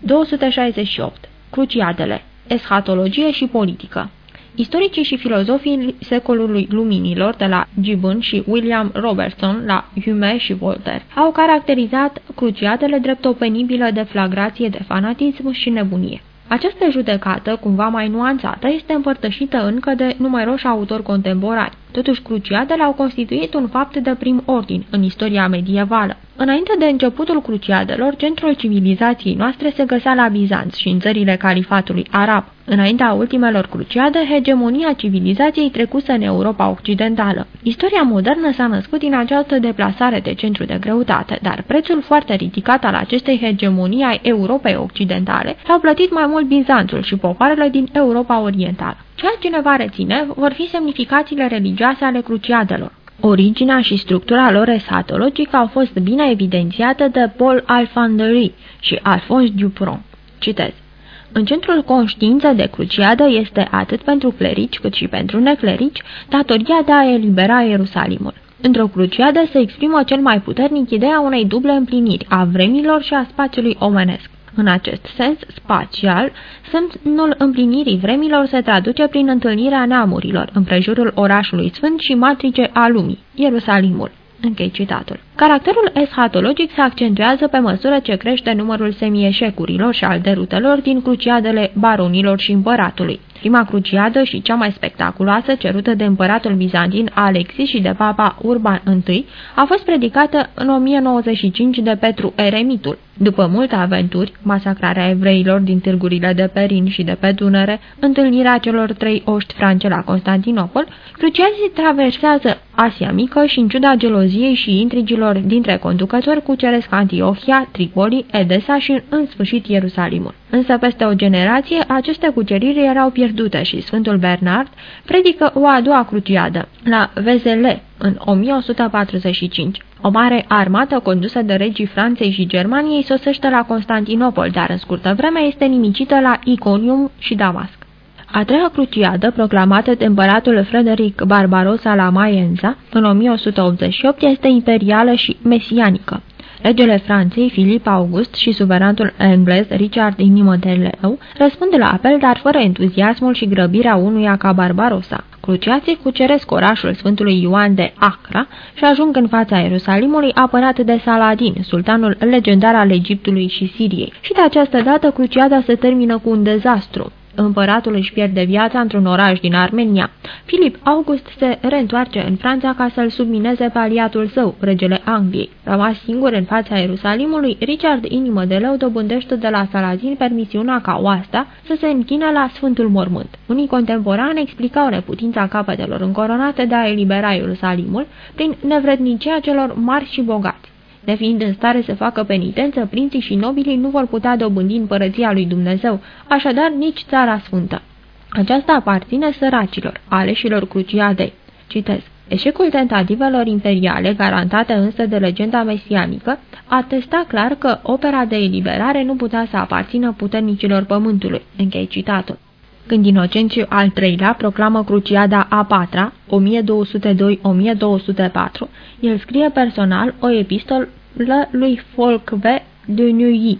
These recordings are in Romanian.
268. Cruciadele. Eschatologie și politică Istoricii și filozofii secolului luminilor, de la Gibbon și William Robertson la Hume și Voltaire, au caracterizat cruciadele drept o penibilă deflagrație de fanatism și nebunie. Această judecată, cumva mai nuanțată, este împărtășită încă de numeroși autori contemporani. Totuși, cruciadele au constituit un fapt de prim ordin în istoria medievală. Înainte de începutul cruciadelor, centrul civilizației noastre se găsea la Bizanț și în țările califatului arab. Înaintea ultimelor cruciade, hegemonia civilizației trecuse în Europa Occidentală. Istoria modernă s-a născut din această deplasare de centru de greutate, dar prețul foarte ridicat al acestei hegemonii ai Europei Occidentale l-au plătit mai mult Bizanțul și popoarele din Europa Orientală. Ceea ce ne va reține vor fi semnificațiile religioase ale cruciadelor. Originea și structura lor esatologică au fost bine evidențiate de Paul Alfandery și Alphonse Dupron. Citez. În centrul conștiinței de cruciadă este atât pentru clerici cât și pentru neclerici datoria de a elibera Ierusalimul. Într-o cruciadă se exprimă cel mai puternic ideea unei duble împliniri a vremilor și a spațiului omenesc. În acest sens spațial, semnul împlinirii vremilor se traduce prin întâlnirea neamurilor împrejurul orașului sfânt și matrice a lumii, Ierusalimul. Închei citatul. Caracterul eschatologic se accentuează pe măsură ce crește numărul semieșecurilor și al derutelor din cruciadele baronilor și împăratului. Prima cruciadă și cea mai spectaculoasă, cerută de împăratul bizantin Alexis și de papa Urban I, a fost predicată în 1095 de Petru Eremitul. După multe aventuri, masacrarea evreilor din târgurile de Perin și de pe Dunăre, întâlnirea celor trei oști france la Constantinopol, cruciazii traversează Asia Mică și în ciuda geloziei și intrigilor dintre conducători cuceresc Antiohia, Tripoli, Edesa și în sfârșit Ierusalimul. Însă peste o generație aceste cuceriri erau pierdute și Sfântul Bernard predică o a doua cruciadă, la Vezele, în 1145. O mare armată condusă de regii Franței și Germaniei sosește la Constantinopol, dar în scurtă vreme este nimicită la Iconium și Damasc. A treia cruciadă, proclamată de împăratul Frederic Barbarossa la Maienza în 1188, este imperială și mesianică. Regele Franței, Filip August și suveranul englez Richard Inimă de Leu răspund la apel, dar fără entuziasmul și grăbirea unuia ca Barbarossa. Cruciații cuceresc orașul Sfântului Ioan de Acra și ajung în fața Ierusalimului apărat de Saladin, sultanul legendar al Egiptului și Siriei. Și de această dată cruciada se termină cu un dezastru împăratul își pierde viața într-un oraș din Armenia. Filip August se reîntoarce în Franța ca să-l submineze pe aliatul său, regele Angliei. Rămas singur în fața Ierusalimului, Richard Inimă de Leu dobândește de la Salazin permisiunea ca oasta să se închine la Sfântul Mormânt. Unii contemporani explicau neputința capetelor încoronate de a elibera Ierusalimul prin nevrednicia celor mari și bogați. Nefiind în stare să facă penitență, prinții și nobilii nu vor putea dobândi împărăția lui Dumnezeu, așadar nici țara sfântă. Aceasta aparține săracilor, aleșilor cruciadei. Citez. Eșecul tentativelor imperiale, garantate însă de legenda mesianică, atesta clar că opera de eliberare nu putea să aparțină puternicilor pământului. Închei citatul. Când Inocențiu al III-lea proclamă Cruciada a patra, 1202-1204, el scrie personal o epistolă lui Folcve de Neuilly,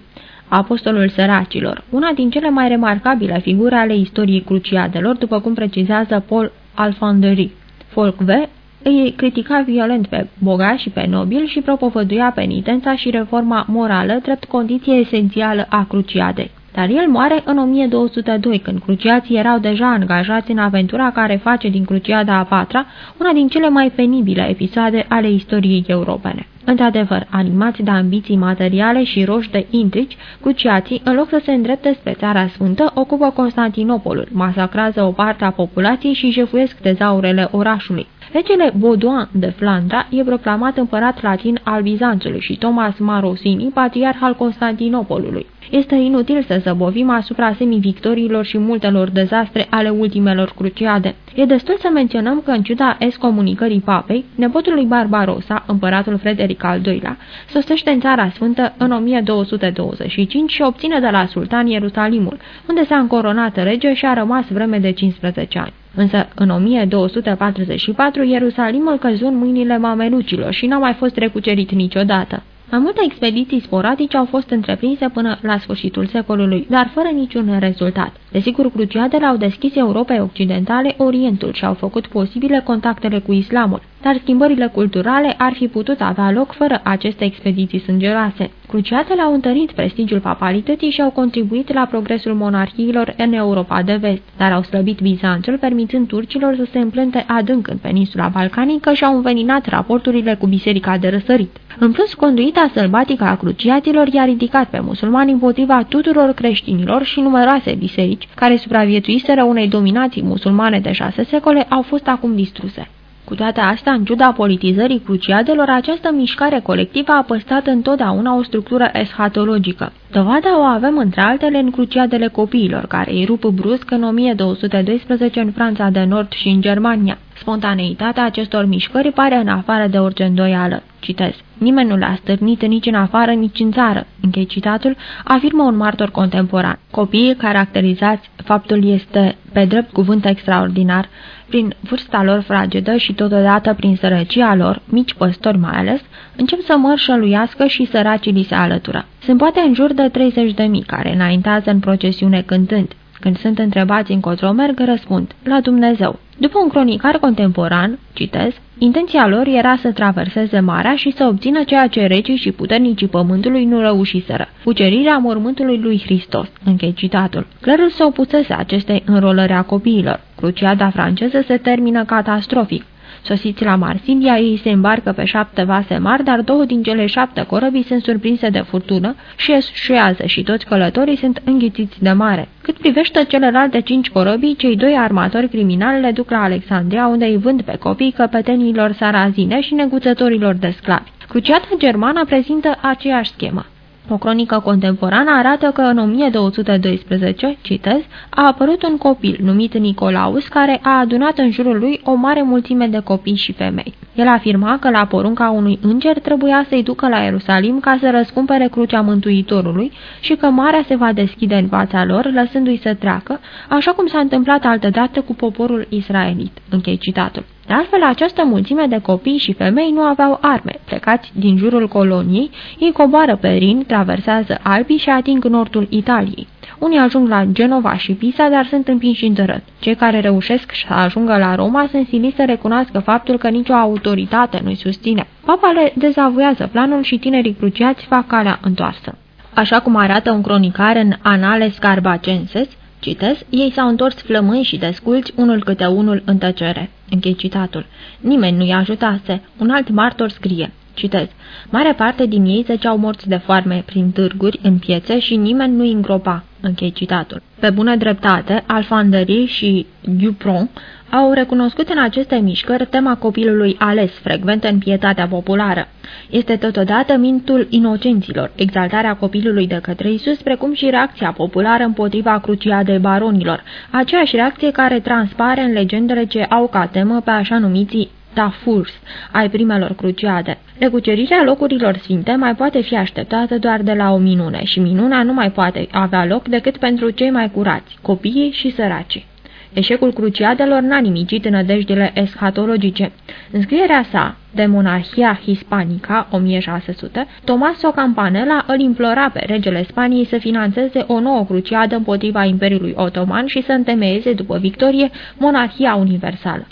apostolul săracilor, una din cele mai remarcabile figure ale istoriei cruciadelor, după cum precizează Paul Alfandery. Folcve îi critica violent pe bogați și pe nobil și propovăduia penitența și reforma morală drept condiție esențială a cruciadei. Dar el moare în 1202, când cruciații erau deja angajați în aventura care face din Cruciada a patra una din cele mai penibile episoade ale istoriei europene. Într-adevăr, animați de ambiții materiale și roși de intrici, cruciații, în loc să se îndrepte spre Țara Sfântă, ocupă Constantinopolul, masacrează o parte a populației și jefuiesc tezaurele orașului. Regele Baudouin de Flandra e proclamat împărat latin al Bizanțului și Thomas Marosini, patriarh al Constantinopolului. Este inutil să zăbovim asupra semivictoriilor și multelor dezastre ale ultimelor cruciade. E destul să menționăm că, în ciuda excomunicării papei, nepotul lui Barbarossa, împăratul Frederic al II-lea, sosește în Țara Sfântă în 1225 și obține de la sultan Ierusalimul, unde s-a încoronat rege și a rămas vreme de 15 ani. Însă, în 1244, Ierusalimul căzu în mâinile mamelucilor și n-a mai fost recucerit niciodată. Mai multe expediții sporadice au fost întreprinse până la sfârșitul secolului, dar fără niciun rezultat. Desigur, cruciadele au deschis Europei Occidentale Orientul și au făcut posibile contactele cu islamul, dar schimbările culturale ar fi putut avea loc fără aceste expediții sângeroase. Cruciatele au întărit prestigiul papalității și au contribuit la progresul monarhiilor în Europa de vest, dar au slăbit Bizanțul, permițând turcilor să se împlânte adânc în peninsula balcanică și au înveninat raporturile cu biserica de răsărit. În plus, conduita sălbatică a cruciatilor i-a ridicat pe musulmani împotriva tuturor creștinilor și numeroase biserici, care supraviețuiseră unei dominații musulmane de șase secole, au fost acum distruse. Cu toate astea, în ciuda politizării cruciadelor, această mișcare colectivă a păstrat întotdeauna o structură eschatologică. Dovada o avem între altele în cruciadele copiilor, care îi rup brusc în 1212 în Franța de Nord și în Germania. Spontaneitatea acestor mișcări pare în afară de orice îndoială. Citez. Nimeni nu l-a stârnit nici în afară, nici în țară. Închei citatul, afirmă un martor contemporan. Copiii caracterizați, faptul este pe drept cuvânt extraordinar, prin vârsta lor fragedă și totodată prin sărăcia lor, mici păstori mai ales, încep să mărșăluiască și săracii li se alătură. Sunt poate în jur de 30 de mii care înaintează în procesiune cântând. Când sunt întrebați încotro merg, răspund, la Dumnezeu. După un cronicar contemporan, citez, intenția lor era să traverseze marea și să obțină ceea ce regii și puternicii pământului nu răușiseră, cucerirea mormântului lui Hristos. Închei citatul. Clerul se opusese acestei înrolări a copiilor. Cruciada franceză se termină catastrofic. Sosiți la Marsilia, ei se îmbarcă pe șapte vase mari, dar două din cele șapte corăbii sunt surprinse de furtună și eșuează și toți călătorii sunt înghițiți de mare. Cât privește celelalte cinci corăbii, cei doi armatori criminali le duc la Alexandria, unde îi vând pe copii căpetenilor sarazine și neguțătorilor de sclavi. Cruciata germană prezintă aceeași schemă. O cronică contemporană arată că în 1212, citez, a apărut un copil numit Nicolaus care a adunat în jurul lui o mare mulțime de copii și femei. El afirma că la porunca unui înger trebuia să-i ducă la Ierusalim ca să răscumpere crucea Mântuitorului și că marea se va deschide în fața lor, lăsându-i să treacă, așa cum s-a întâmplat altădată cu poporul israelit. Închei citatul. De altfel, această mulțime de copii și femei nu aveau arme. Plecați din jurul coloniei, ei coboară pe Rin, traversează Alpii și ating nordul Italiei. Unii ajung la Genova și Pisa, dar sunt împinși în tărăt. Cei care reușesc să ajungă la Roma sunt siliți să recunoască faptul că nicio autoritate nu-i susține. Papa le dezavuiază planul și tinerii cruciați fac calea întoarsă. Așa cum arată un cronicar în Anales Carbacenses, Citez, ei s-au întors flămâni și desculți, unul câte unul în tăcere. Închei citatul. Nimeni nu-i ajutase. Un alt martor scrie. Citez. Mare parte din ei zăceau morți de foarme prin târguri, în piețe și nimeni nu-i îngropa. Închei citatul. Pe bună dreptate, Alfanderie și Dupron au recunoscut în aceste mișcări tema copilului ales, frecvent în pietatea populară. Este totodată mintul inocenților, exaltarea copilului de către Isus, precum și reacția populară împotriva de baronilor, aceeași reacție care transpare în legendele ce au ca temă pe așa numiții tafurs ai primelor cruciade. Recucerirea locurilor sfinte mai poate fi așteptată doar de la o minune și minuna nu mai poate avea loc decât pentru cei mai curați, copiii și săracii. Eșecul cruciadelor n-a nimicit nădejdile eschatologice. În scrierea sa, de monarhia hispanica 1600, Tomaso Campanella îl implora pe regele Spaniei să financeze o nouă cruciadă împotriva Imperiului Otoman și să întemeieze după victorie monarhia universală.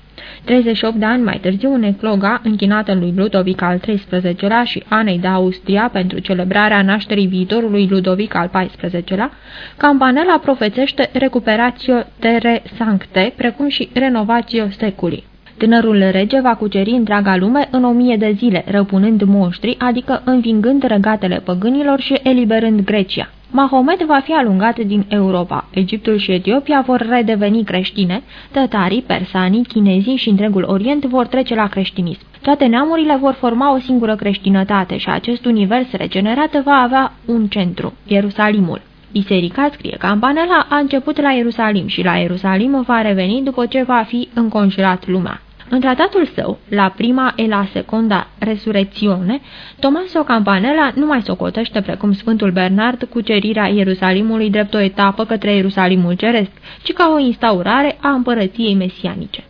38 de ani mai târziu, în ecloga închinată lui Ludovic al XIII-lea și Anei de Austria pentru celebrarea nașterii viitorului Ludovic al XIV-lea, Campanella profețește recuperatio terre sancte, precum și renovatio seculi. Tânărul rege va cuceri întreaga lume în o mie de zile, răpunând monștri, adică învingând regatele păgânilor și eliberând Grecia. Mahomet va fi alungat din Europa. Egiptul și Etiopia vor redeveni creștine, tătarii, persanii, chinezii și întregul Orient vor trece la creștinism. Toate neamurile vor forma o singură creștinătate și acest univers regenerat va avea un centru, Ierusalimul. Biserica, scrie Campanela, a început la Ierusalim și la Ierusalim va reveni după ce va fi înconjurat lumea. În tratatul său, la prima e la secunda resurrețiune, Tomaso Campanella nu mai socotește precum Sfântul Bernard cucerirea Ierusalimului drept o etapă către Ierusalimul ceresc, ci ca o instaurare a împărăției mesianice.